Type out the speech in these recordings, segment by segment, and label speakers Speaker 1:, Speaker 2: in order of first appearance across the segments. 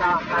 Speaker 1: गया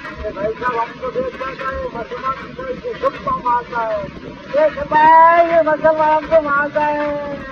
Speaker 1: भाई साहब हमको देख पाता है मुसलमान को मारता है देख पाए ये मुसलमान को मारता है